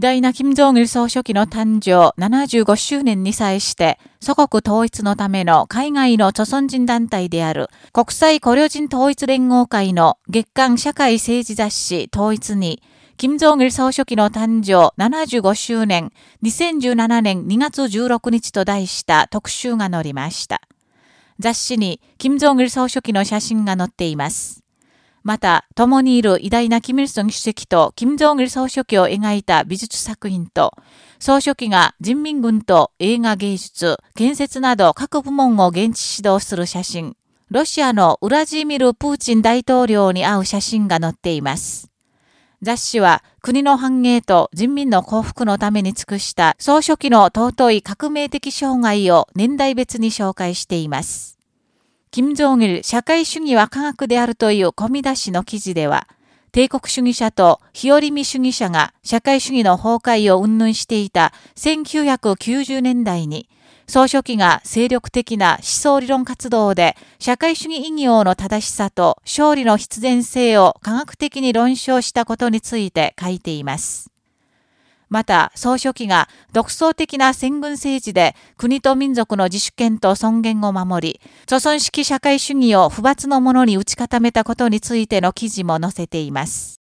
偉大な金正日総書記の誕生75周年に際して、祖国統一のための海外の著存人団体である国際古領人統一連合会の月間社会政治雑誌統一に、金正日総書記の誕生75周年2017年2月16日と題した特集が載りました。雑誌に金正日総書記の写真が載っています。また、共にいる偉大なキム・イルソン主席と金正日総書記を描いた美術作品と、総書記が人民軍と映画芸術、建設など各部門を現地指導する写真、ロシアのウラジーミル・プーチン大統領に会う写真が載っています。雑誌は国の繁栄と人民の幸福のために尽くした総書記の尊い革命的障害を年代別に紹介しています。金正日社会主義は科学であるという込み出しの記事では、帝国主義者と日和見主義者が社会主義の崩壊を云々していた1990年代に、総書記が精力的な思想理論活動で社会主義意義の正しさと勝利の必然性を科学的に論証したことについて書いています。また、総書記が独創的な戦軍政治で国と民族の自主権と尊厳を守り、著存式社会主義を不罰のものに打ち固めたことについての記事も載せています。